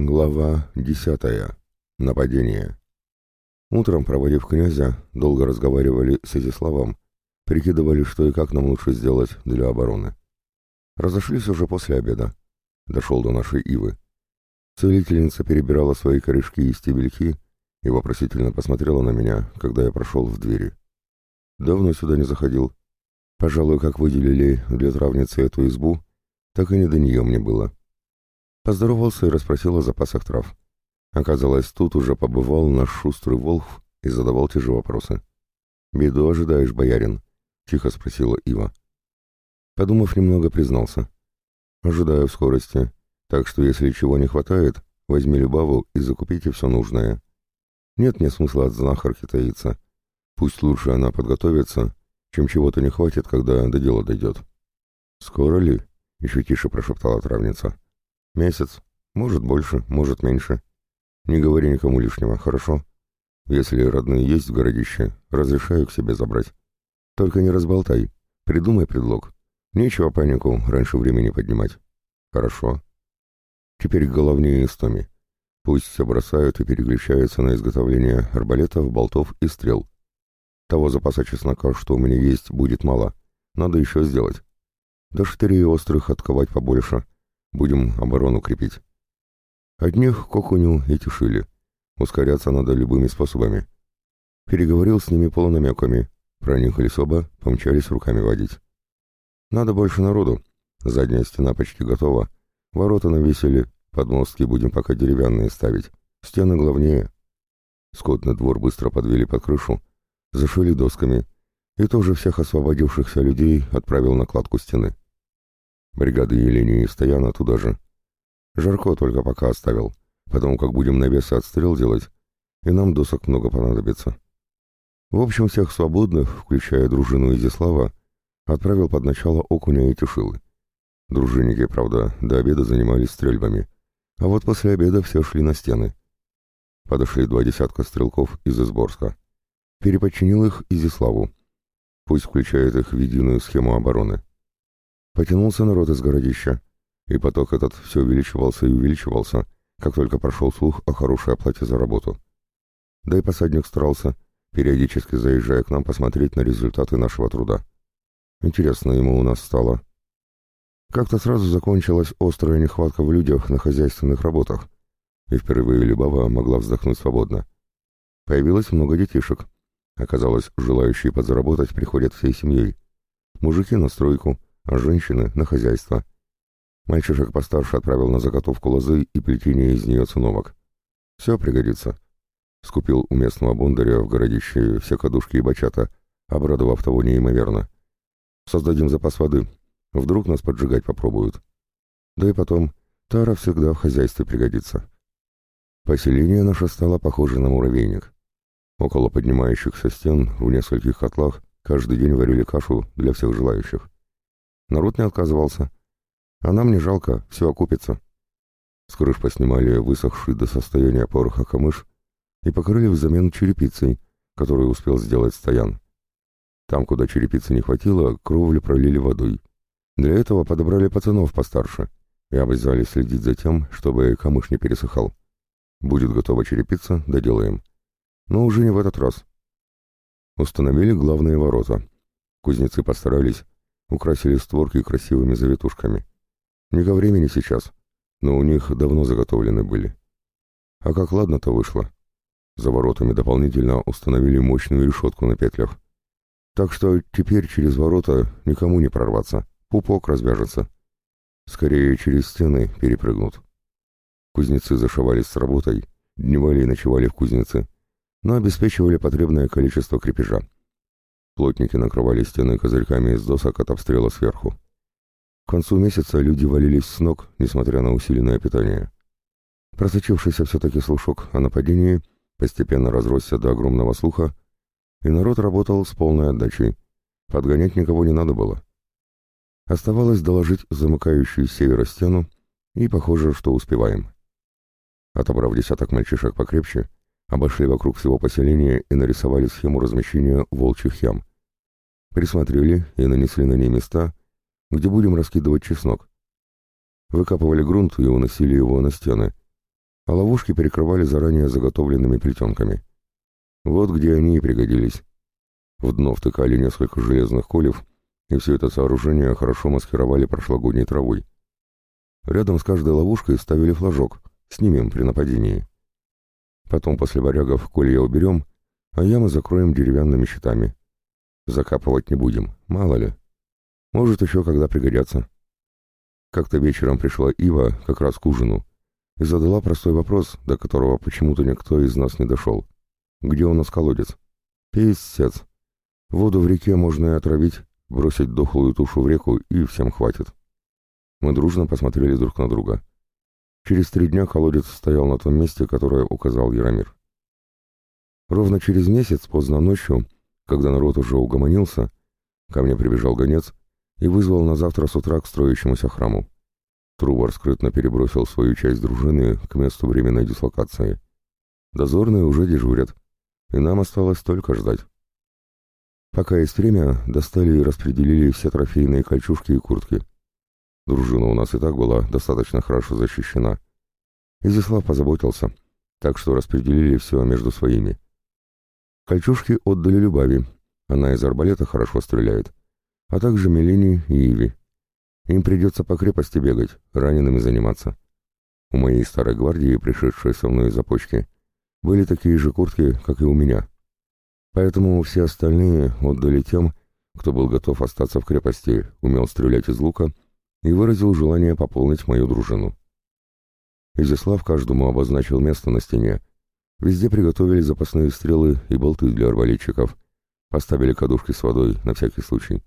Глава десятая. Нападение. Утром, проводив князя, долго разговаривали с Изяславом, прикидывали, что и как нам лучше сделать для обороны. Разошлись уже после обеда. Дошел до нашей ивы. Целительница перебирала свои корешки и стебельки и вопросительно посмотрела на меня, когда я прошел в двери. Давно сюда не заходил. Пожалуй, как выделили для травницы эту избу, так и не до нее мне было. Поздоровался и расспросил о запасах трав. Оказалось, тут уже побывал наш шустрый Волх и задавал те же вопросы. «Беду ожидаешь, боярин?» — тихо спросила Ива. Подумав немного, признался. «Ожидаю в скорости, так что если чего не хватает, возьми Любаву и закупите все нужное. Нет мне смысла от знахарки таиться. Пусть лучше она подготовится, чем чего-то не хватит, когда до дела дойдет». «Скоро ли?» — еще тише прошептала травница. Месяц. Может больше, может меньше. Не говори никому лишнего, хорошо? Если родные есть в городище, разрешаю к себе забрать. Только не разболтай. Придумай предлог. Нечего панику раньше времени поднимать. Хорошо. Теперь к головне истоми. Пусть все бросают и переключаются на изготовление арбалетов, болтов и стрел. Того запаса чеснока, что у меня есть, будет мало. Надо еще сделать. До штырей острых отковать побольше — Будем оборону крепить. Одних Кокуню и Тишили. Ускоряться надо любыми способами. Переговорил с ними полунамеками. Проникались оба, помчались руками водить. Надо больше народу. Задняя стена почти готова. Ворота навесили, подмостки будем пока деревянные ставить. Стены главнее. Скотный двор быстро подвели под крышу, зашили досками и тоже всех освободившихся людей отправил на кладку стены. Бригады Елении и Стояна туда же. Жарко только пока оставил, потому как будем навесы отстрел делать, и нам досок много понадобится. В общем, всех свободных, включая дружину Изяслава, отправил под начало Окуня и Тишилы. Дружинники, правда, до обеда занимались стрельбами, а вот после обеда все шли на стены. Подошли два десятка стрелков из Изборска. Переподчинил их Изяславу. Пусть включает их в единую схему обороны. Потянулся народ из городища, и поток этот все увеличивался и увеличивался, как только прошел слух о хорошей оплате за работу. Да и посадник старался, периодически заезжая к нам посмотреть на результаты нашего труда. Интересно ему у нас стало. Как-то сразу закончилась острая нехватка в людях на хозяйственных работах, и впервые Любава могла вздохнуть свободно. Появилось много детишек. Оказалось, желающие подзаработать приходят всей семьей. Мужики на стройку, женщины — на хозяйство. Мальчишек постарше отправил на заготовку лозы и плетение из нее циновок. Все пригодится. Скупил у местного бондаря в городище все кадушки и бачата, обрадовав того неимоверно. Создадим запас воды. Вдруг нас поджигать попробуют. Да и потом, тара всегда в хозяйстве пригодится. Поселение наше стало похоже на муравейник. Около поднимающихся стен в нескольких котлах каждый день варили кашу для всех желающих. Народ не отказывался. А нам не жалко, все окупится. С крыш поснимали высохший до состояния пороха камыш и покрыли взамен черепицей, которую успел сделать стоян. Там, куда черепицы не хватило, кровлю пролили водой. Для этого подобрали пацанов постарше и обязали следить за тем, чтобы камыш не пересыхал. Будет готова черепица, доделаем. Но уже не в этот раз. Установили главные ворота. Кузнецы постарались, украсили створки красивыми завитушками. Не ко времени сейчас, но у них давно заготовлены были. А как ладно-то вышло. За воротами дополнительно установили мощную решетку на петлях. Так что теперь через ворота никому не прорваться, пупок развяжется. Скорее через стены перепрыгнут. Кузнецы зашивались с работой, дневали и ночевали в кузнице, но обеспечивали потребное количество крепежа. Плотники накрывали стены козырьками из досок от обстрела сверху. К концу месяца люди валились с ног, несмотря на усиленное питание. Просочившийся все-таки слушок о нападении постепенно разросся до огромного слуха, и народ работал с полной отдачей. Подгонять никого не надо было. Оставалось доложить замыкающую с севера стену, и похоже, что успеваем. Отобрав десяток мальчишек покрепче, обошли вокруг всего поселения и нарисовали схему размещения волчьих ям присмотрели и нанесли на ней места, где будем раскидывать чеснок. Выкапывали грунт и уносили его на стены. а ловушки перекрывали заранее заготовленными плетенками. Вот где они и пригодились. В дно втыкали несколько железных колев, и все это сооружение хорошо маскировали прошлогодней травой. Рядом с каждой ловушкой ставили флажок «Снимем при нападении». Потом после варягов колья уберем, а ямы закроем деревянными щитами. Закапывать не будем, мало ли. Может, еще когда пригодятся. Как-то вечером пришла Ива как раз к ужину и задала простой вопрос, до которого почему-то никто из нас не дошел. «Где у нас колодец?» «Писец. Воду в реке можно и отравить, бросить дохлую тушу в реку, и всем хватит». Мы дружно посмотрели друг на друга. Через три дня колодец стоял на том месте, которое указал Яромир. Ровно через месяц, поздно ночью, когда народ уже угомонился, ко мне прибежал гонец и вызвал на завтра с утра к строящемуся храму. Трубар скрытно перебросил свою часть дружины к месту временной дислокации. Дозорные уже дежурят, и нам осталось только ждать. Пока есть время, достали и распределили все трофейные кольчужки и куртки. Дружина у нас и так была достаточно хорошо защищена. Изяслав позаботился, так что распределили все между своими. Кольчужки отдали Любави, она из арбалета хорошо стреляет а также Мелине и Иви. Им придется по крепости бегать, ранеными заниматься. У моей старой гвардии, пришедшей со мной из-за почки, были такие же куртки, как и у меня. Поэтому все остальные отдали тем, кто был готов остаться в крепости, умел стрелять из лука и выразил желание пополнить мою дружину. Изяслав каждому обозначил место на стене. Везде приготовили запасные стрелы и болты для арбалетчиков, поставили кадушки с водой на всякий случай.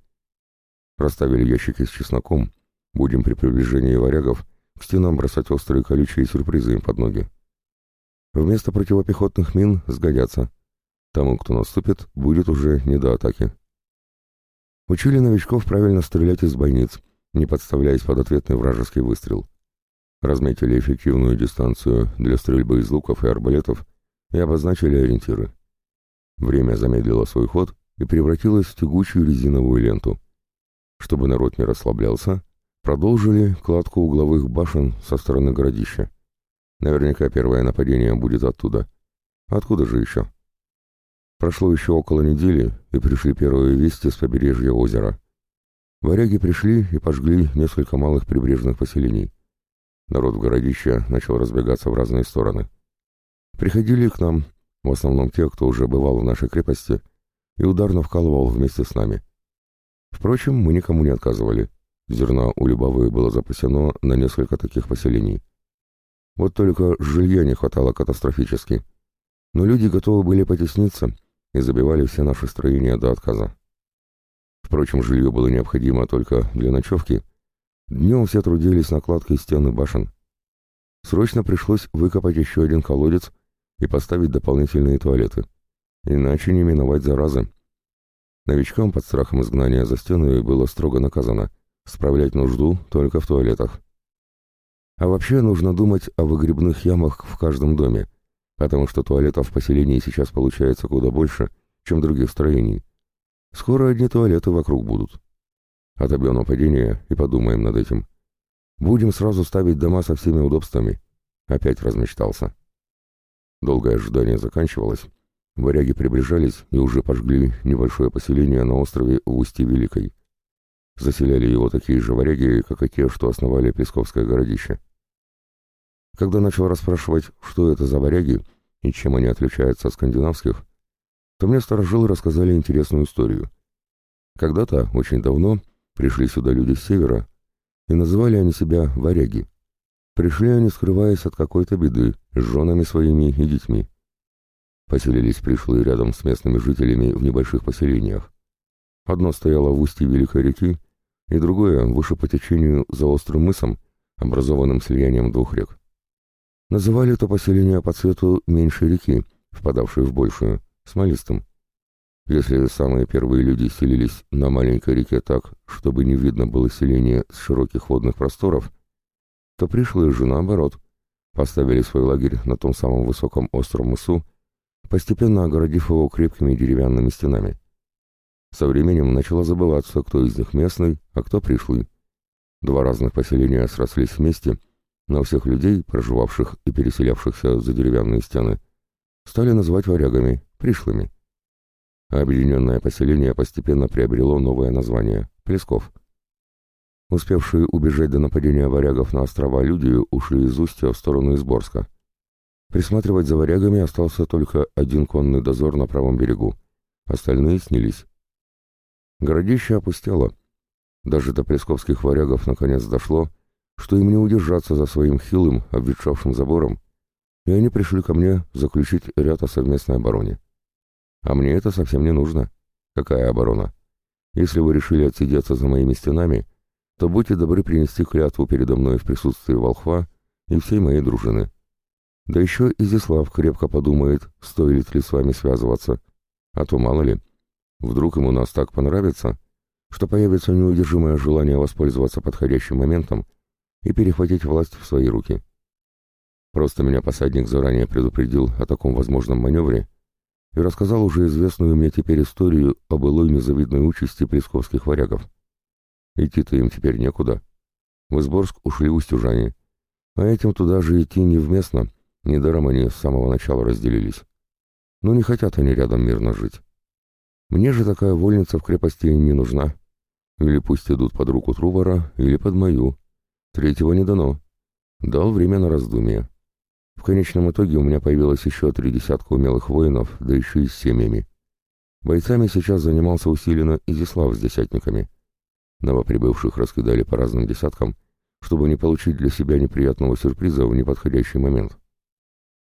Расставили ящики с чесноком. Будем при приближении варягов к стенам бросать острые колючие сюрпризы им под ноги. Вместо противопехотных мин сгодятся. Тому, кто наступит, будет уже не до атаки. Учили новичков правильно стрелять из бойниц, не подставляясь под ответный вражеский выстрел. Разметили эффективную дистанцию для стрельбы из луков и арбалетов и обозначили ориентиры. Время замедлило свой ход и превратилось в тягучую резиновую ленту — чтобы народ не расслаблялся, продолжили кладку угловых башен со стороны городища. Наверняка первое нападение будет оттуда. Откуда же еще? Прошло еще около недели, и пришли первые вести с побережья озера. Варяги пришли и пожгли несколько малых прибрежных поселений. Народ в городище начал разбегаться в разные стороны. Приходили к нам, в основном те, кто уже бывал в нашей крепости, и ударно вкалывал вместе с нами. Впрочем, мы никому не отказывали. Зерна у Любавы было запасено на несколько таких поселений. Вот только жилья не хватало катастрофически. Но люди готовы были потесниться и забивали все наши строения до отказа. Впрочем, жилье было необходимо только для ночевки. Днем все трудились на кладке стен и башен. Срочно пришлось выкопать еще один колодец и поставить дополнительные туалеты. Иначе не миновать заразы. Новичкам под страхом изгнания за стены было строго наказано справлять нужду только в туалетах. А вообще нужно думать о выгребных ямах в каждом доме, потому что туалетов в поселении сейчас получается куда больше, чем других строений. Скоро одни туалеты вокруг будут. Отобьем нападение и подумаем над этим. Будем сразу ставить дома со всеми удобствами. Опять размечтался. Долгое ожидание заканчивалось. Варяги приближались и уже пожгли небольшое поселение на острове в устье Великой. Заселяли его такие же варяги, как и те, что основали Песковское городище. Когда начал расспрашивать, что это за варяги и чем они отличаются от скандинавских, то мне сторожилы рассказали интересную историю. Когда-то, очень давно, пришли сюда люди с севера, и называли они себя варяги. Пришли они, скрываясь от какой-то беды, с женами своими и детьми. Поселились пришлые рядом с местными жителями в небольших поселениях. Одно стояло в устье Великой реки, и другое выше по течению за острым мысом, образованным слиянием двух рек. Называли это поселение по цвету меньшей реки, впадавшей в большую, смолистым. Если самые первые люди селились на маленькой реке так, чтобы не видно было селение с широких водных просторов, то пришлые же наоборот, поставили свой лагерь на том самом высоком остром мысу, постепенно огородив его крепкими деревянными стенами. Со временем начало забываться, кто из них местный, а кто пришлый. Два разных поселения срослись вместе, но всех людей, проживавших и переселявшихся за деревянные стены, стали называть варягами, пришлыми. А объединенное поселение постепенно приобрело новое название – Плесков. Успевшие убежать до нападения варягов на острова люди ушли из Устья в сторону Изборска. Присматривать за варягами остался только один конный дозор на правом берегу. Остальные снялись. Городище опустело. Даже до плесковских варягов наконец дошло, что им не удержаться за своим хилым, обветшавшим забором, и они пришли ко мне заключить ряд о совместной обороне. А мне это совсем не нужно. Какая оборона? Если вы решили отсидеться за моими стенами, то будьте добры принести клятву передо мной в присутствии волхва и всей моей дружины. Да еще Изяслав крепко подумает, стоит ли с вами связываться, а то мало ли, вдруг ему нас так понравится, что появится неудержимое желание воспользоваться подходящим моментом и перехватить власть в свои руки. Просто меня посадник заранее предупредил о таком возможном маневре и рассказал уже известную мне теперь историю о былой незавидной участи плесковских варягов. Идти-то им теперь некуда. В Изборск ушли устюжане, а этим туда же идти невместно, недаром они с самого начала разделились. Но не хотят они рядом мирно жить. Мне же такая вольница в крепости не нужна. Или пусть идут под руку Трувора, или под мою. Третьего не дано. Дал время на раздумье. В конечном итоге у меня появилось еще три десятка умелых воинов, да еще и с семьями. Бойцами сейчас занимался усиленно Изислав с десятниками. Новоприбывших раскидали по разным десяткам, чтобы не получить для себя неприятного сюрприза в неподходящий момент.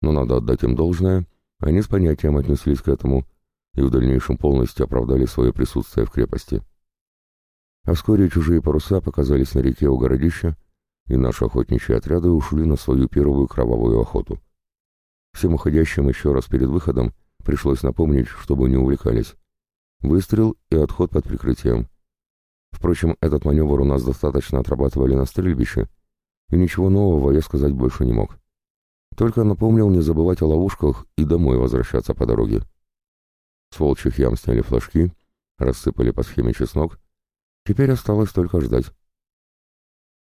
Но надо отдать им должное, они с понятием отнеслись к этому и в дальнейшем полностью оправдали свое присутствие в крепости. А вскоре чужие паруса показались на реке у городища, и наши охотничьи отряды ушли на свою первую кровавую охоту. Всем уходящим еще раз перед выходом пришлось напомнить, чтобы не увлекались. Выстрел и отход под прикрытием. Впрочем, этот маневр у нас достаточно отрабатывали на стрельбище, и ничего нового я сказать больше не мог. Только напомнил не забывать о ловушках и домой возвращаться по дороге. С волчьих ям сняли флажки, рассыпали по схеме чеснок. Теперь осталось только ждать.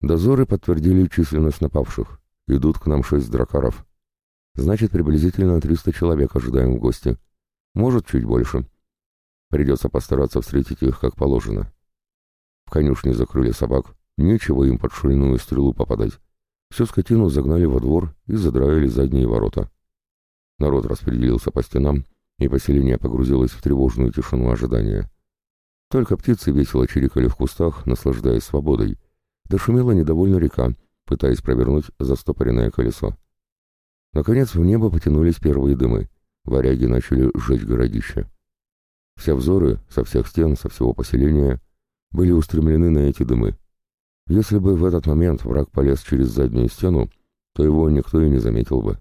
Дозоры подтвердили численность напавших. Идут к нам шесть дракаров. Значит, приблизительно 300 человек ожидаем в гости. Может, чуть больше. Придется постараться встретить их как положено. В конюшне закрыли собак. Нечего им под шульную стрелу попадать. Всю скотину загнали во двор и задраили задние ворота. Народ распределился по стенам, и поселение погрузилось в тревожную тишину ожидания. Только птицы весело чирикали в кустах, наслаждаясь свободой, Дошумела недовольно река, пытаясь провернуть застопоренное колесо. Наконец в небо потянулись первые дымы. Варяги начали сжечь городище. Все взоры со всех стен, со всего поселения были устремлены на эти дымы. Если бы в этот момент враг полез через заднюю стену, то его никто и не заметил бы.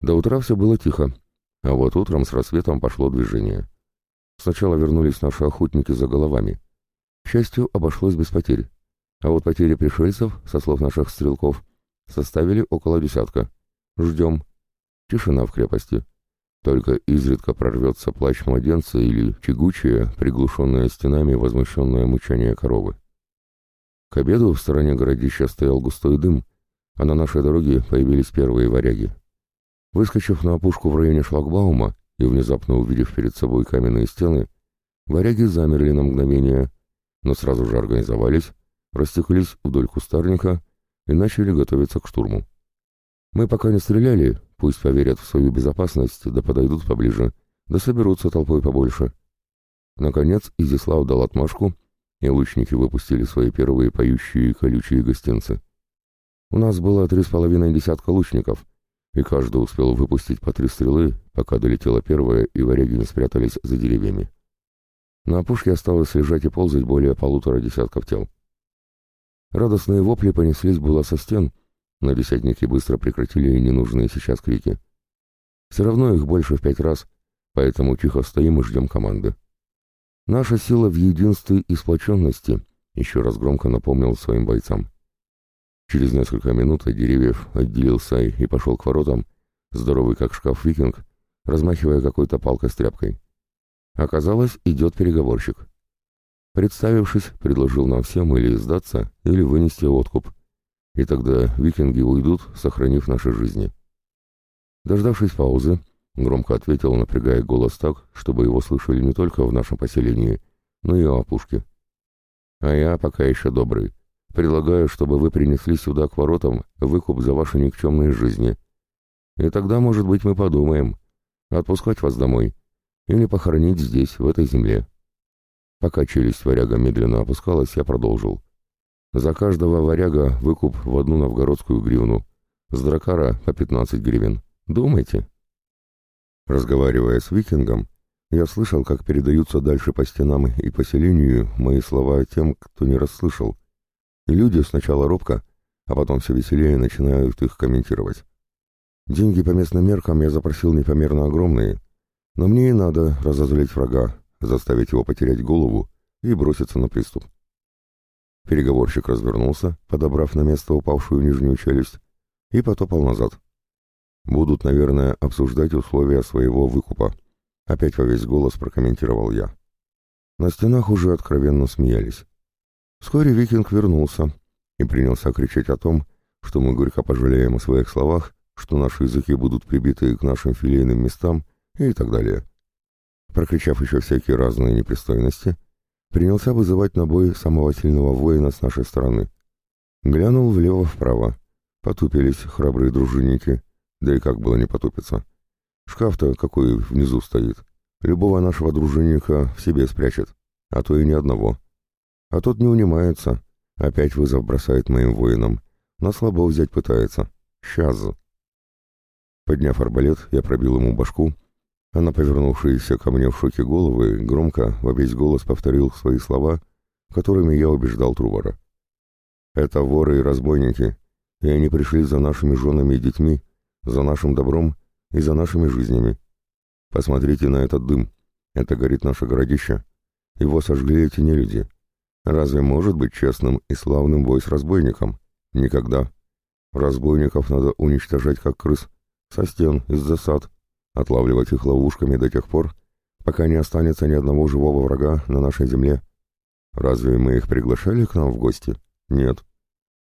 До утра все было тихо, а вот утром с рассветом пошло движение. Сначала вернулись наши охотники за головами. К счастью, обошлось без потерь. А вот потери пришельцев, со слов наших стрелков, составили около десятка. Ждем. Тишина в крепости. Только изредка прорвется плач младенца или тягучее, приглушенное стенами возмущенное мучание коровы. К обеду в стороне городища стоял густой дым, а на нашей дороге появились первые варяги. Выскочив на опушку в районе шлагбаума и внезапно увидев перед собой каменные стены, варяги замерли на мгновение, но сразу же организовались растеклись вдоль кустарника и начали готовиться к штурму. Мы пока не стреляли, пусть поверят в свою безопасность, да подойдут поближе, да соберутся толпой побольше. Наконец Изислав дал отмашку, и лучники выпустили свои первые поющие колючие гостинцы. У нас было три с половиной десятка лучников, и каждый успел выпустить по три стрелы, пока долетела первая, и варяги не спрятались за деревьями. На опушке осталось лежать и ползать более полутора десятков тел. Радостные вопли понеслись было со стен, но десятники быстро прекратили ненужные сейчас крики. Все равно их больше в пять раз, поэтому тихо стоим и ждем команды. Наша сила в единстве и сплоченности, еще раз громко напомнил своим бойцам. Через несколько минут от деревьев отделился и пошел к воротам, здоровый как шкаф викинг, размахивая какой-то палкой с тряпкой. Оказалось, идет переговорщик. Представившись, предложил нам всем или сдаться, или вынести откуп. И тогда викинги уйдут, сохранив наши жизни. Дождавшись паузы, громко ответил, напрягая голос так, чтобы его слышали не только в нашем поселении, но и у опушки. А я пока еще добрый. Предлагаю, чтобы вы принесли сюда к воротам выкуп за ваши никчемные жизни. И тогда, может быть, мы подумаем, отпускать вас домой или похоронить здесь, в этой земле. Пока челюсть варяга медленно опускалась, я продолжил. За каждого варяга выкуп в одну новгородскую гривну, с дракара по 15 гривен. Думайте. Разговаривая с викингом, я слышал, как передаются дальше по стенам и поселению мои слова тем, кто не расслышал. И люди сначала робко, а потом все веселее начинают их комментировать. Деньги по местным меркам я запросил непомерно огромные, но мне и надо разозлить врага, заставить его потерять голову и броситься на приступ. Переговорщик развернулся, подобрав на место упавшую нижнюю челюсть, и потопал назад. Будут, наверное, обсуждать условия своего выкупа. Опять во весь голос прокомментировал я. На стенах уже откровенно смеялись. Вскоре викинг вернулся и принялся кричать о том, что мы горько пожалеем о своих словах, что наши языки будут прибиты к нашим филейным местам и так далее. Прокричав еще всякие разные непристойности, принялся вызывать на бой самого сильного воина с нашей стороны. Глянул влево-вправо. Потупились храбрые дружинники, да и как было не потупиться. Шкаф-то какой внизу стоит. Любого нашего дружинника в себе спрячет, а то и ни одного. А тот не унимается, опять вызов бросает моим воинам. На слабо взять пытается. Сейчас. Подняв арбалет, я пробил ему башку, а на ко мне в шоке головы громко во весь голос повторил свои слова, которыми я убеждал Трувора. «Это воры и разбойники, и они пришли за нашими женами и детьми, за нашим добром и за нашими жизнями. Посмотрите на этот дым. Это горит наше городище. Его сожгли эти нелюди. Разве может быть честным и славным бой с разбойником? Никогда. Разбойников надо уничтожать как крыс, со стен, из засад, отлавливать их ловушками до тех пор, пока не останется ни одного живого врага на нашей земле. Разве мы их приглашали к нам в гости? Нет.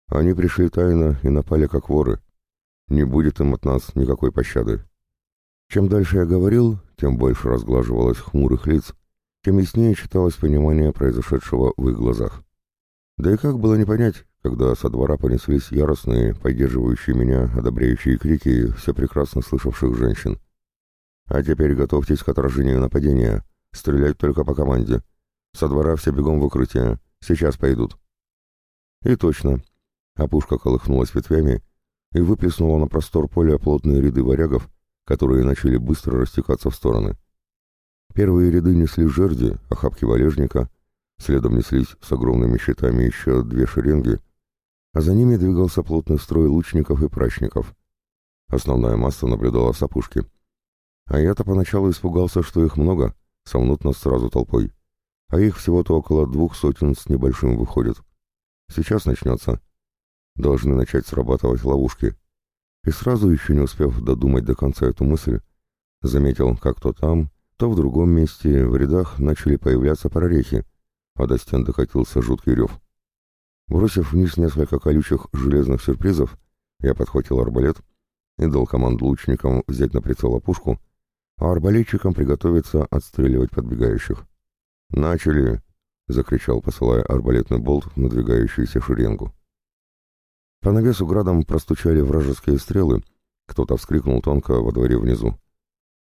Они пришли тайно и напали как воры. Не будет им от нас никакой пощады. Чем дальше я говорил, тем больше разглаживалось хмурых лиц, тем яснее читалось понимание произошедшего в их глазах. Да и как было не понять, когда со двора понеслись яростные, поддерживающие меня, одобряющие крики все прекрасно слышавших женщин. А теперь готовьтесь к отражению нападения. Стрелять только по команде. Со двора все бегом в укрытие. Сейчас пойдут. И точно. Опушка колыхнулась ветвями, и выплеснула на простор поля плотные ряды варягов, которые начали быстро растекаться в стороны. Первые ряды несли жерди, охапки валежника, следом неслись с огромными щитами еще две шеренги, а за ними двигался плотный строй лучников и прачников. Основная масса наблюдала с опушки. А я-то поначалу испугался, что их много, сомнут нас сразу толпой. А их всего-то около двух сотен с небольшим выходит. Сейчас начнется, должны начать срабатывать ловушки. И сразу, еще не успев додумать до конца эту мысль, заметил, как то там, то в другом месте в рядах начали появляться прорехи, а до стен докатился жуткий рев. Бросив вниз несколько колючих железных сюрпризов, я подхватил арбалет и дал команду лучникам взять на прицел опушку, а арбалетчикам приготовиться отстреливать подбегающих. «Начали!» — закричал, посылая арбалетный болт в надвигающуюся шеренгу. По навесу градом простучали вражеские стрелы. Кто-то вскрикнул тонко во дворе внизу.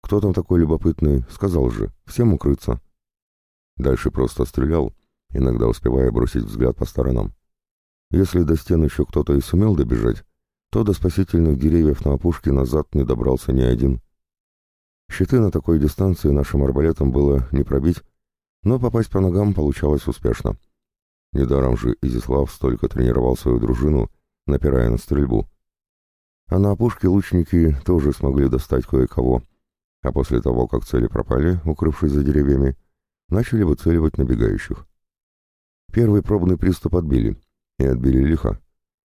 «Кто там такой любопытный?» Сказал же. «Всем укрыться». Дальше просто стрелял, иногда успевая бросить взгляд по сторонам. Если до стен еще кто-то и сумел добежать, то до спасительных деревьев на опушке назад не добрался ни один. Щиты на такой дистанции нашим арбалетом было не пробить, но попасть по ногам получалось успешно. Недаром же Изислав столько тренировал свою дружину, напирая на стрельбу. А на опушке лучники тоже смогли достать кое-кого, а после того, как цели пропали, укрывшись за деревьями, начали выцеливать набегающих. Первый пробный приступ отбили, и отбили лихо.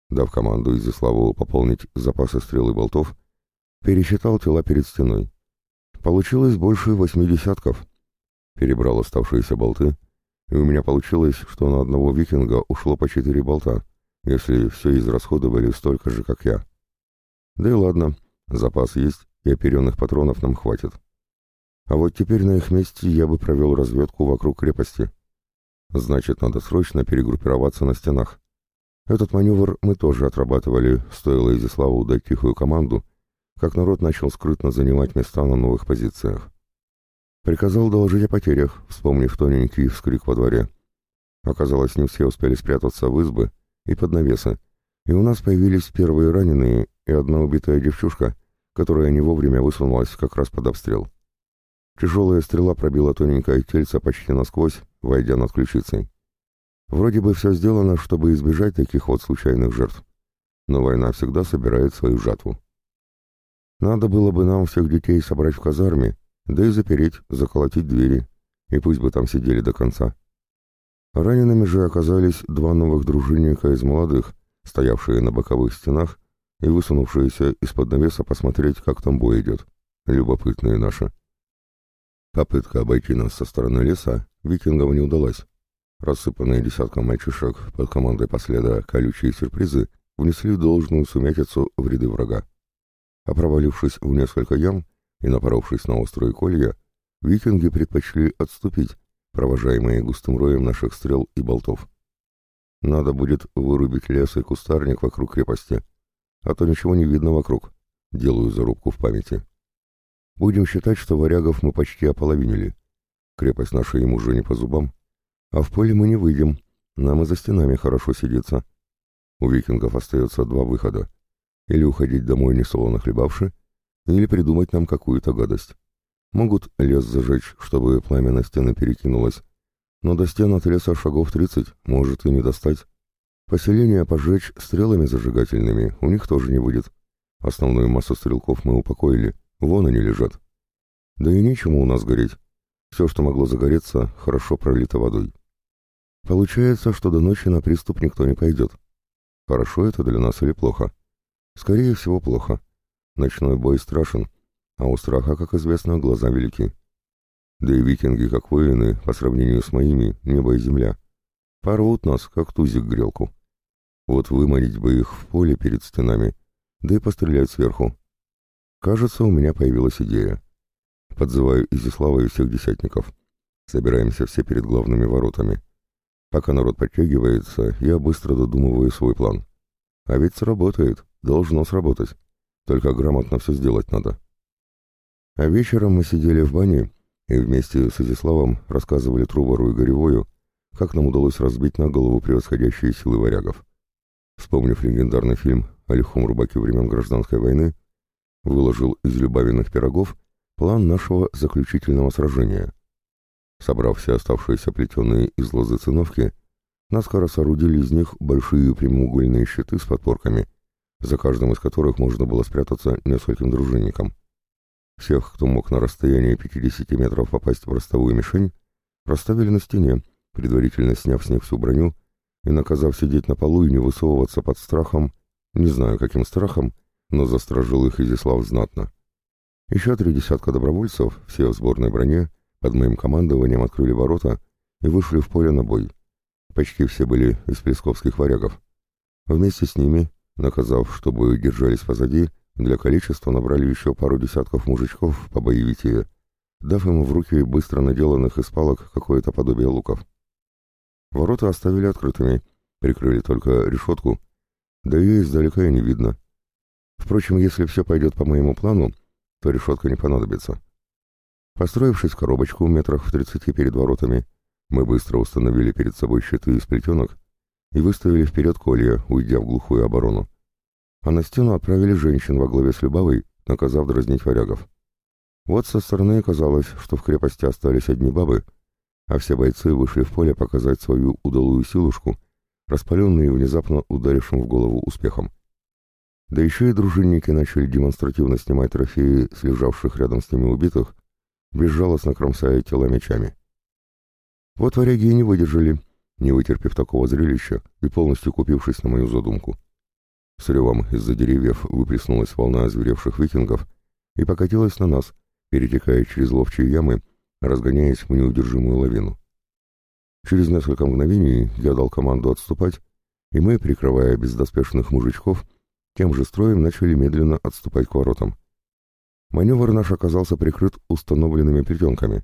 Дав команду Изяславу пополнить запасы стрел и болтов, пересчитал тела перед стеной. Получилось больше восьми десятков. Перебрал оставшиеся болты, и у меня получилось, что на одного викинга ушло по четыре болта — если все израсходовали столько же, как я. Да и ладно, запас есть, и оперенных патронов нам хватит. А вот теперь на их месте я бы провел разведку вокруг крепости. Значит, надо срочно перегруппироваться на стенах. Этот маневр мы тоже отрабатывали, стоило Изяславу дать тихую команду, как народ начал скрытно занимать места на новых позициях. Приказал доложить о потерях, вспомнив тоненький вскрик во дворе. Оказалось, не все успели спрятаться в избы и под навесы, и у нас появились первые раненые и одна убитая девчушка, которая не вовремя высунулась как раз под обстрел. Тяжелая стрела пробила тоненькое тельце почти насквозь, войдя над ключицей. Вроде бы все сделано, чтобы избежать таких вот случайных жертв. Но война всегда собирает свою жатву. Надо было бы нам всех детей собрать в казарме да и запереть, заколотить двери, и пусть бы там сидели до конца. Ранеными же оказались два новых дружинника из молодых, стоявшие на боковых стенах и высунувшиеся из-под навеса посмотреть, как там бой идет. Любопытные наши. Попытка обойти нас со стороны леса викингам не удалась. Рассыпанные десятком мальчишек под командой последа колючие сюрпризы внесли должную сумятицу в ряды врага. А провалившись в несколько ям, и, напоровшись на острые колья, викинги предпочли отступить, провожаемые густым роем наших стрел и болтов. Надо будет вырубить лес и кустарник вокруг крепости, а то ничего не видно вокруг. Делаю зарубку в памяти. Будем считать, что варягов мы почти ополовинили. Крепость наша им уже не по зубам. А в поле мы не выйдем, нам и за стенами хорошо сидится. У викингов остается два выхода. Или уходить домой несолоно хлебавши, или придумать нам какую-то гадость. Могут лес зажечь, чтобы пламя на стены перекинулось, но до стен от леса шагов тридцать может и не достать. Поселение пожечь стрелами зажигательными у них тоже не будет. Основную массу стрелков мы упокоили, вон они лежат. Да и нечему у нас гореть. Все, что могло загореться, хорошо пролито водой. Получается, что до ночи на приступ никто не пойдет. Хорошо это для нас или плохо? Скорее всего, плохо. Ночной бой страшен, а у страха, как известно, глаза велики. Да и викинги, как воины, по сравнению с моими, небо и земля. Порвут нас, как тузик грелку. Вот выманить бы их в поле перед стенами, да и пострелять сверху. Кажется, у меня появилась идея. Подзываю Изислава и всех десятников. Собираемся все перед главными воротами. Пока народ подтягивается, я быстро додумываю свой план. А ведь сработает, должно сработать. Только грамотно все сделать надо. А вечером мы сидели в бане и вместе с Изиславом рассказывали Трубору и Горевою, как нам удалось разбить на голову превосходящие силы варягов. Вспомнив легендарный фильм о лихом рубаке времен Гражданской войны, выложил из любавиных пирогов план нашего заключительного сражения. Собрав все оставшиеся плетеные из лозы циновки, наскоро соорудили из них большие прямоугольные щиты с подпорками, за каждым из которых можно было спрятаться нескольким дружинникам. Всех, кто мог на расстоянии 50 метров попасть в ростовую мишень, расставили на стене, предварительно сняв с них всю броню и наказав сидеть на полу и не высовываться под страхом, не знаю каким страхом, но застрожил их Изяслав знатно. Еще три десятка добровольцев, все в сборной броне, под моим командованием открыли ворота и вышли в поле на бой. Почти все были из плесковских варягов. Вместе с ними Наказав, чтобы держались позади, для количества набрали еще пару десятков мужичков по боевитее, дав им в руки быстро наделанных из палок какое-то подобие луков. Ворота оставили открытыми, прикрыли только решетку, да ее издалека и не видно. Впрочем, если все пойдет по моему плану, то решетка не понадобится. Построившись в коробочку метрах в тридцати перед воротами, мы быстро установили перед собой щиты из плетенок и выставили вперед колья, уйдя в глухую оборону. А на стену отправили женщин во главе с Любавой, наказав дразнить варягов. Вот со стороны оказалось, что в крепости остались одни бабы, а все бойцы вышли в поле показать свою удалую силушку, распаленные внезапно ударившим в голову успехом. Да еще и дружинники начали демонстративно снимать трофеи с лежавших рядом с ними убитых, безжалостно кромсая тела мечами. Вот варяги и не выдержали, не вытерпев такого зрелища и полностью купившись на мою задумку. С ревом из-за деревьев выплеснулась волна озверевших викингов и покатилась на нас, перетекая через ловчие ямы, разгоняясь в неудержимую лавину. Через несколько мгновений я дал команду отступать, и мы, прикрывая бездоспешных мужичков, тем же строем начали медленно отступать к воротам. Маневр наш оказался прикрыт установленными плетенками.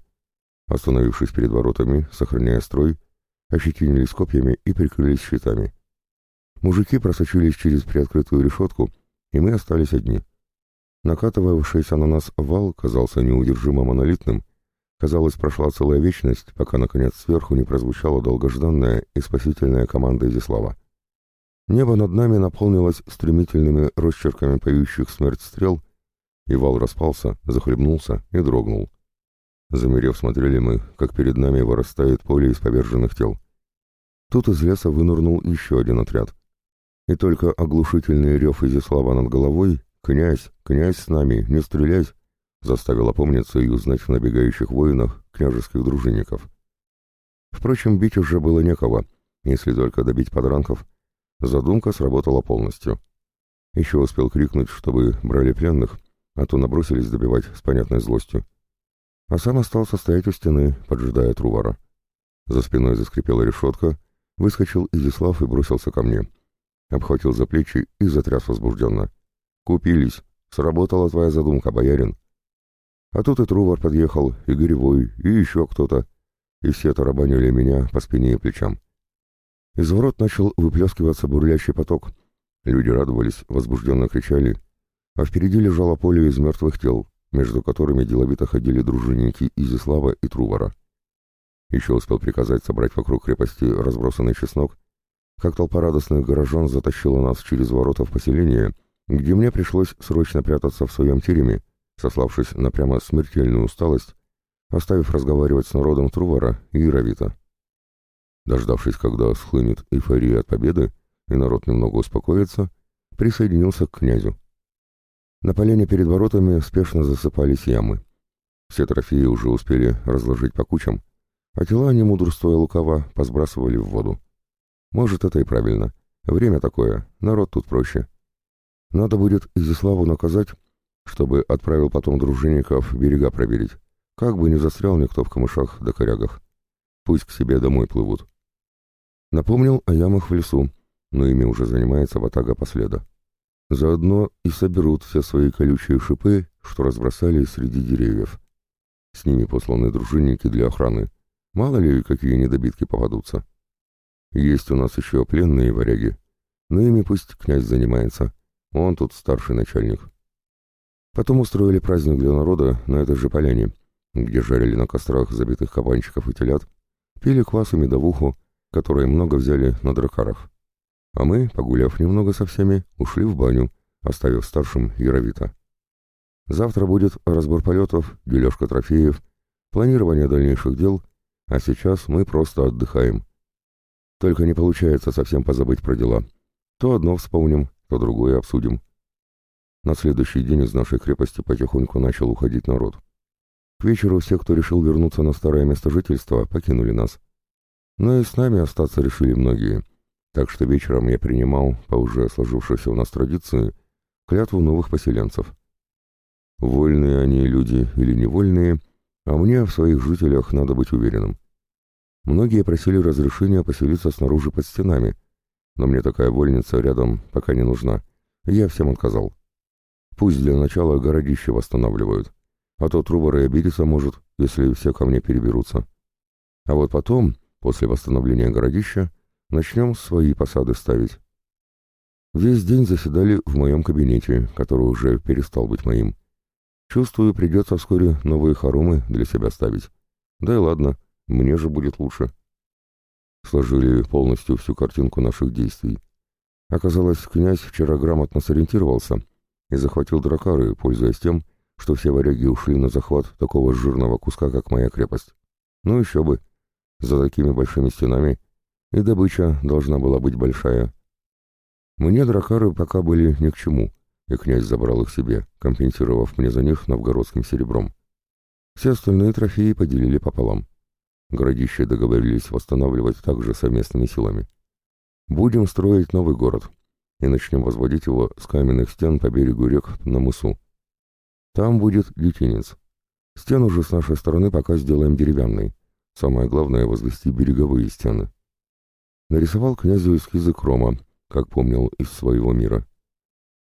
Остановившись перед воротами, сохраняя строй, ощетинились копьями и прикрылись щитами. Мужики просочились через приоткрытую решетку, и мы остались одни. Накатывавшийся на нас вал казался неудержимо монолитным. Казалось, прошла целая вечность, пока, наконец, сверху не прозвучала долгожданная и спасительная команда Изяслава. Небо над нами наполнилось стремительными росчерками поющих смерть стрел, и вал распался, захлебнулся и дрогнул. Замерев, смотрели мы, как перед нами вырастает поле из поверженных тел. Тут из леса вынырнул еще один отряд. И только оглушительный рев Изяслава над головой «Князь! Князь с нами! Не стрелять!» заставил опомниться и узнать в набегающих воинах княжеских дружинников. Впрочем, бить уже было некого, если только добить подранков. Задумка сработала полностью. Еще успел крикнуть, чтобы брали пленных, а то набросились добивать с понятной злостью. А сам остался стоять у стены, поджидая Трувара. За спиной заскрипела решетка, выскочил Изислав и бросился ко мне. Обхватил за плечи и затряс возбужденно. «Купились! Сработала твоя задумка, боярин!» А тут и Трувар подъехал, и Горевой, и еще кто-то, и все тарабанили меня по спине и плечам. Из ворот начал выплескиваться бурлящий поток. Люди радовались, возбужденно кричали, а впереди лежало поле из мертвых тел, между которыми деловито ходили дружинники Изислава и Трувара. Еще успел приказать собрать вокруг крепости разбросанный чеснок, как толпа радостных горожан затащила нас через ворота в поселение, где мне пришлось срочно прятаться в своем тереме, сославшись на прямо смертельную усталость, оставив разговаривать с народом Трувара и Ировита. Дождавшись, когда схлынет эйфория от победы, и народ немного успокоится, присоединился к князю. На полене перед воротами спешно засыпались ямы. Все трофеи уже успели разложить по кучам, а тела, не мудрствуя лукаво, посбрасывали в воду. Может, это и правильно. Время такое, народ тут проще. Надо будет Изяславу наказать, чтобы отправил потом дружинников берега проверить. Как бы не застрял никто в камышах да корягах. Пусть к себе домой плывут. Напомнил о ямах в лесу, но ими уже занимается ватага последа. Заодно и соберут все свои колючие шипы, что разбросали среди деревьев. С ними посланы дружинники для охраны. Мало ли, какие недобитки попадутся. Есть у нас еще пленные варяги, но ими пусть князь занимается. Он тут старший начальник. Потом устроили праздник для народа на этой же поляне, где жарили на кострах забитых кабанчиков и телят, пили квас и медовуху, которые много взяли на дракарах. А мы, погуляв немного со всеми, ушли в баню, оставив старшим Яровита. Завтра будет разбор полетов, дележка трофеев, планирование дальнейших дел, а сейчас мы просто отдыхаем. Только не получается совсем позабыть про дела. То одно вспомним, то другое обсудим. На следующий день из нашей крепости потихоньку начал уходить народ. К вечеру все, кто решил вернуться на старое место жительства, покинули нас. Но и с нами остаться решили многие, так что вечером я принимал, по уже сложившейся у нас традиции, клятву новых поселенцев. Вольные они люди или невольные, а мне в своих жителях надо быть уверенным. Многие просили разрешения поселиться снаружи под стенами, но мне такая вольница рядом пока не нужна. Я всем отказал. Пусть для начала городище восстанавливают, а то Трубор и обидеться может, если все ко мне переберутся. А вот потом, после восстановления городища, Начнем свои посады ставить. Весь день заседали в моем кабинете, который уже перестал быть моим. Чувствую, придется вскоре новые хоромы для себя ставить. Да и ладно, мне же будет лучше. Сложили полностью всю картинку наших действий. Оказалось, князь вчера грамотно сориентировался и захватил дракары, пользуясь тем, что все варяги ушли на захват такого жирного куска, как моя крепость. Ну еще бы. За такими большими стенами и добыча должна была быть большая. Мне дракары пока были ни к чему, и князь забрал их себе, компенсировав мне за них новгородским серебром. Все остальные трофеи поделили пополам. Городище договорились восстанавливать также совместными силами. Будем строить новый город, и начнем возводить его с каменных стен по берегу рек на мысу. Там будет детинец. Стену же с нашей стороны пока сделаем деревянной. Самое главное — возвести береговые стены. Нарисовал князю эскизы Крома, как помнил из своего мира.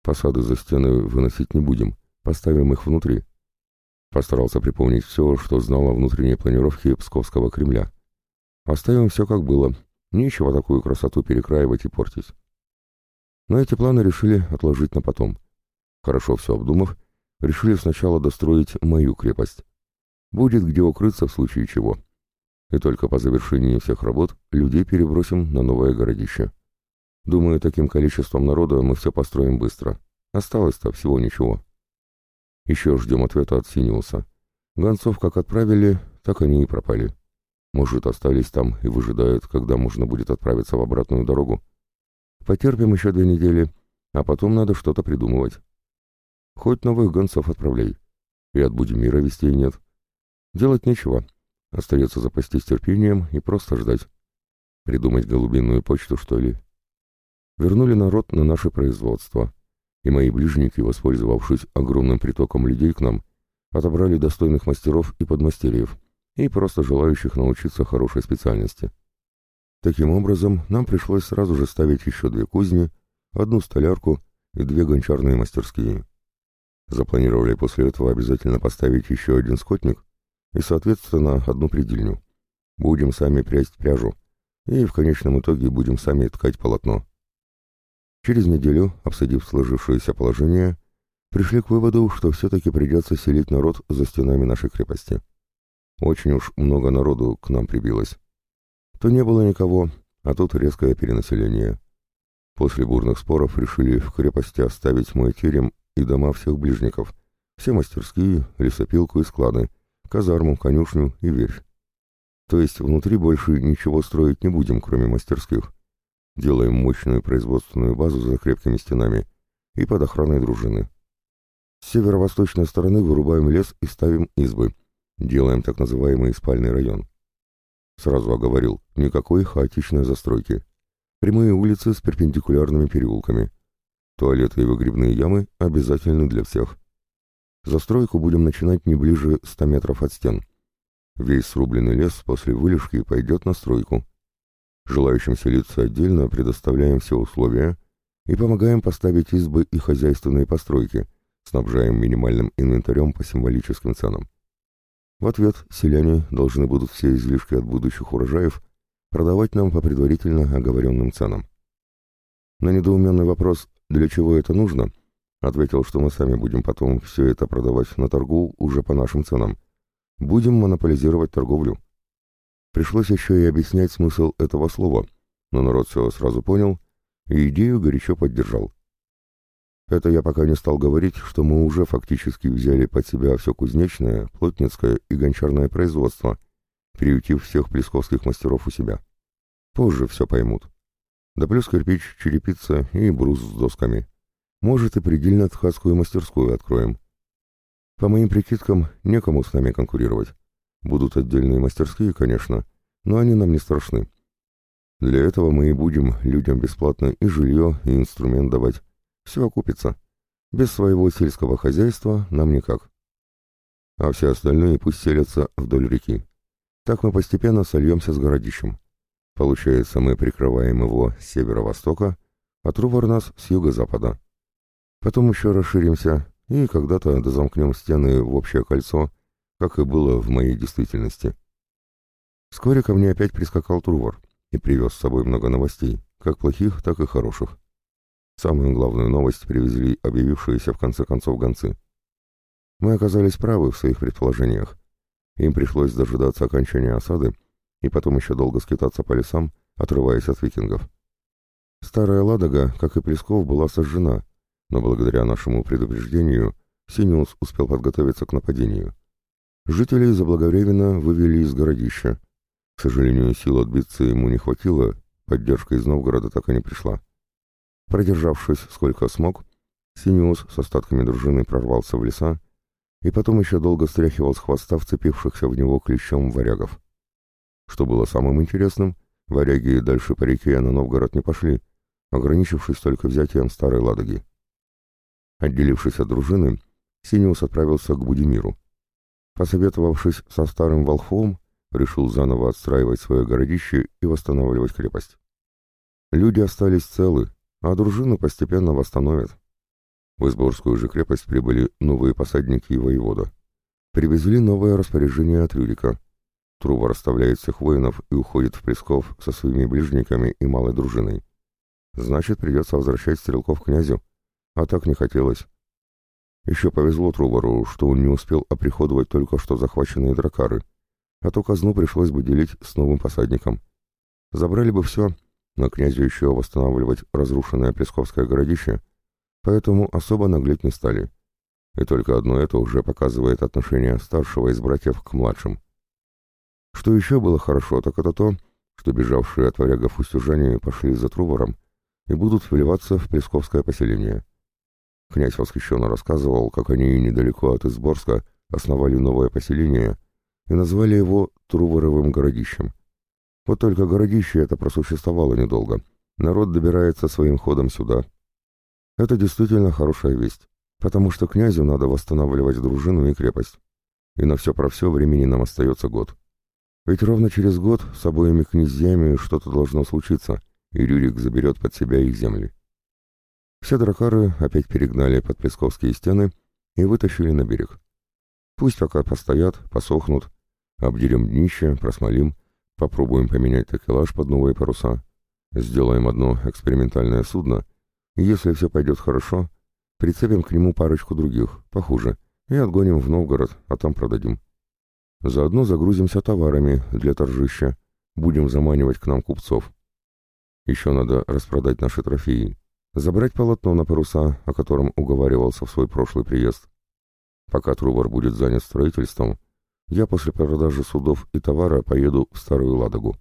Посады за стены выносить не будем, поставим их внутри. Постарался припомнить все, что знал о внутренней планировке Псковского Кремля. Оставим все как было, нечего такую красоту перекраивать и портить. Но эти планы решили отложить на потом. Хорошо все обдумав, решили сначала достроить мою крепость. Будет где укрыться в случае чего. И только по завершении всех работ людей перебросим на новое городище. Думаю, таким количеством народа мы все построим быстро. Осталось-то всего ничего. Еще ждем ответа от Синиуса. Гонцов как отправили, так они и пропали. Может, остались там и выжидают, когда можно будет отправиться в обратную дорогу. Потерпим еще две недели, а потом надо что-то придумывать. Хоть новых гонцов отправляй. И от Будимира вестей нет. Делать нечего. Остается запастись терпением и просто ждать. Придумать голубиную почту, что ли? Вернули народ на наше производство и мои ближники, воспользовавшись огромным притоком людей к нам, отобрали достойных мастеров и подмастерьев, и просто желающих научиться хорошей специальности. Таким образом, нам пришлось сразу же ставить еще две кузни, одну столярку и две гончарные мастерские. Запланировали после этого обязательно поставить еще один скотник и, соответственно, одну предельню. Будем сами прясть пряжу, и в конечном итоге будем сами ткать полотно. Через неделю, обсудив сложившееся положение, пришли к выводу, что все-таки придется селить народ за стенами нашей крепости. Очень уж много народу к нам прибилось. То не было никого, а тут резкое перенаселение. После бурных споров решили в крепости оставить мой терем и дома всех ближников, все мастерские, лесопилку и склады, казарму, конюшню и верфь. То есть внутри больше ничего строить не будем, кроме мастерских. Делаем мощную производственную базу за крепкими стенами и под охраной дружины. С северо-восточной стороны вырубаем лес и ставим избы. Делаем так называемый спальный район. Сразу оговорил, никакой хаотичной застройки. Прямые улицы с перпендикулярными переулками. Туалеты и выгребные ямы обязательны для всех. Застройку будем начинать не ближе 100 метров от стен. Весь срубленный лес после вылежки пойдет на стройку. Желающим селиться отдельно предоставляем все условия и помогаем поставить избы и хозяйственные постройки, снабжаем минимальным инвентарем по символическим ценам. В ответ селяне должны будут все излишки от будущих урожаев продавать нам по предварительно оговоренным ценам. На недоуменный вопрос «для чего это нужно?» ответил, что мы сами будем потом все это продавать на торгу уже по нашим ценам. Будем монополизировать торговлю. Пришлось еще и объяснять смысл этого слова, но народ все сразу понял и идею горячо поддержал. Это я пока не стал говорить, что мы уже фактически взяли под себя все кузнечное, плотницкое и гончарное производство, приютив всех плесковских мастеров у себя. Позже все поймут. Да плюс кирпич, черепица и брус с досками. Может, и предельно ткацкую мастерскую откроем. По моим прикидкам, некому с нами конкурировать. Будут отдельные мастерские, конечно, но они нам не страшны. Для этого мы и будем людям бесплатно и жилье, и инструмент давать. Все окупится. Без своего сельского хозяйства нам никак. А все остальные пусть селятся вдоль реки. Так мы постепенно сольемся с городищем. Получается, мы прикрываем его с северо-востока, а Трувор нас с юго-запада. Потом еще расширимся и когда-то дозамкнем стены в общее кольцо как и было в моей действительности. Вскоре ко мне опять прискакал Трувор и привез с собой много новостей, как плохих, так и хороших. Самую главную новость привезли объявившиеся в конце концов гонцы. Мы оказались правы в своих предположениях. Им пришлось дожидаться окончания осады и потом еще долго скитаться по лесам, отрываясь от викингов. Старая Ладога, как и Плесков, была сожжена, но благодаря нашему предупреждению Синиус успел подготовиться к нападению. Жителей заблаговременно вывели из городища. К сожалению, сил отбиться ему не хватило, поддержка из Новгорода так и не пришла. Продержавшись сколько смог, Синиус с остатками дружины прорвался в леса и потом еще долго стряхивал с хвоста вцепившихся в него клещом варягов. Что было самым интересным, варяги дальше по реке на Новгород не пошли, ограничившись только взятием Старой Ладоги. Отделившись от дружины, Синиус отправился к Будимиру. Посоветовавшись со старым волхвом, решил заново отстраивать свое городище и восстанавливать крепость. Люди остались целы, а дружины постепенно восстановят. В Изборскую же крепость прибыли новые посадники и воевода. Привезли новое распоряжение от Рюрика. Трува расставляет всех воинов и уходит в Плесков со своими ближниками и малой дружиной. Значит, придется возвращать стрелков князю. А так не хотелось. Еще повезло Трувару, что он не успел оприходовать только что захваченные дракары, а то казну пришлось бы делить с новым посадником. Забрали бы все, но князю еще восстанавливать разрушенное Плесковское городище, поэтому особо наглеть не стали. И только одно это уже показывает отношение старшего из братьев к младшим. Что еще было хорошо, так это то, что бежавшие от варягов устюжане пошли за Трувором и будут вливаться в Плесковское поселение. Князь восхищенно рассказывал, как они недалеко от Изборска основали новое поселение и назвали его Труворовым городищем. Вот только городище это просуществовало недолго. Народ добирается своим ходом сюда. Это действительно хорошая весть, потому что князю надо восстанавливать дружину и крепость. И на все про все времени нам остается год. Ведь ровно через год с обоими князьями что-то должно случиться, и Рюрик заберет под себя их земли. Все дракары опять перегнали под Песковские стены и вытащили на берег. Пусть пока постоят, посохнут, обдерем днище, просмолим, попробуем поменять такелаж под новые паруса, сделаем одно экспериментальное судно, и если все пойдет хорошо, прицепим к нему парочку других, похуже, и отгоним в Новгород, а там продадим. Заодно загрузимся товарами для торжища, будем заманивать к нам купцов. Еще надо распродать наши трофеи, забрать полотно на паруса, о котором уговаривался в свой прошлый приезд. Пока Трувор будет занят строительством, я после продажи судов и товара поеду в Старую Ладогу.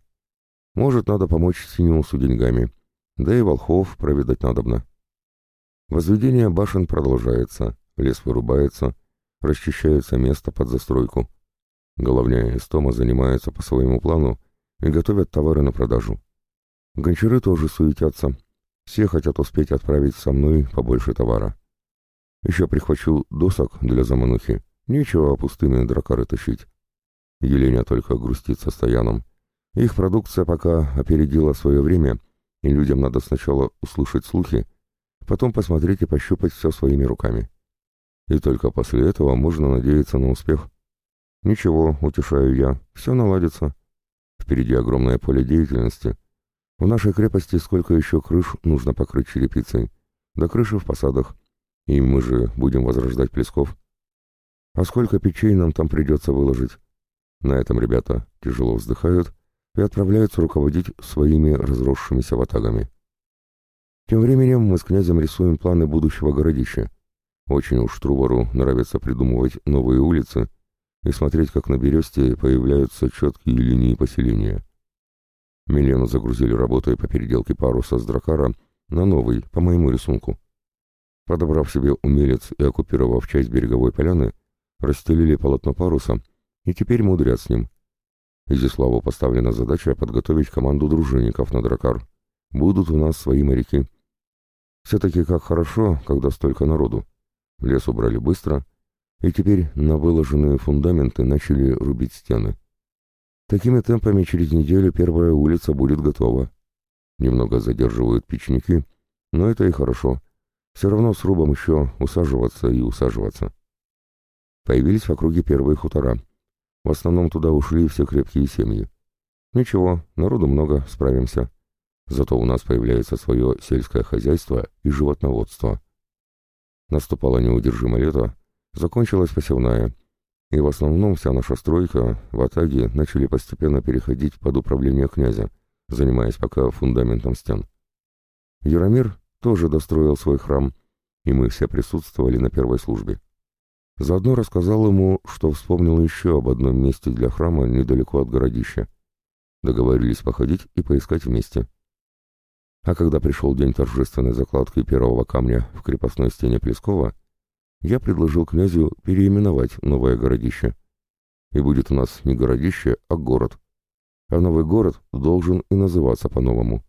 Может, надо помочь Синеусу деньгами, да и волхов проведать надобно. Возведение башен продолжается, лес вырубается, расчищается место под застройку. Головня и Стома занимаются по своему плану и готовят товары на продажу. Гончары тоже суетятся, все хотят успеть отправить со мной побольше товара. Еще прихвачу досок для заманухи. Нечего пустыми дракары тащить. Еленя только грустит со стояном. Их продукция пока опередила свое время, и людям надо сначала услышать слухи, потом посмотреть и пощупать все своими руками. И только после этого можно надеяться на успех. Ничего, утешаю я, все наладится. Впереди огромное поле деятельности — в нашей крепости сколько еще крыш нужно покрыть черепицей, да крыши в посадах, и мы же будем возрождать Плесков. А сколько печей нам там придется выложить? На этом ребята тяжело вздыхают и отправляются руководить своими разросшимися ватагами. Тем временем мы с князем рисуем планы будущего городища. Очень уж Трувару нравится придумывать новые улицы и смотреть, как на Бересте появляются четкие линии поселения. Милену загрузили работой по переделке паруса с дракара на новый, по моему рисунку. Подобрав себе умелец и оккупировав часть береговой поляны, расстелили полотно паруса и теперь мудрят с ним. Изяславу поставлена задача подготовить команду дружинников на дракар. Будут у нас свои моряки. Все-таки как хорошо, когда столько народу. Лес убрали быстро, и теперь на выложенные фундаменты начали рубить стены. Такими темпами через неделю первая улица будет готова. Немного задерживают печники, но это и хорошо. Все равно с еще усаживаться и усаживаться. Появились в округе первые хутора. В основном туда ушли все крепкие семьи. Ничего, народу много, справимся. Зато у нас появляется свое сельское хозяйство и животноводство. Наступало неудержимое лето, закончилась посевная — и в основном вся наша стройка в Атаге начали постепенно переходить под управление князя, занимаясь пока фундаментом стен. Яромир тоже достроил свой храм, и мы все присутствовали на первой службе. Заодно рассказал ему, что вспомнил еще об одном месте для храма недалеко от городища. Договорились походить и поискать вместе. А когда пришел день торжественной закладки первого камня в крепостной стене Плескова, я предложил князю переименовать новое городище. И будет у нас не городище, а город. А новый город должен и называться по-новому.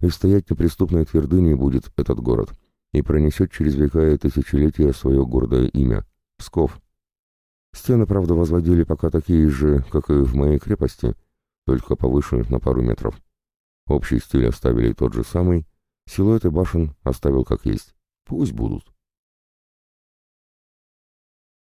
И стоять неприступной твердыней будет этот город, и пронесет через века и тысячелетия свое гордое имя — Псков. Стены, правда, возводили пока такие же, как и в моей крепости, только повыше на пару метров. Общий стиль оставили тот же самый, силуэты башен оставил как есть. Пусть будут.